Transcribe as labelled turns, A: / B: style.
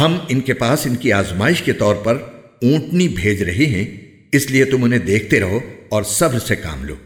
A: हम इनके पास इनकी आजमाइश के तौर पर ऊंटनी भेज रहे हैं, इसलिए तुम उन्हें देखते रहो और सब्र से काम लो।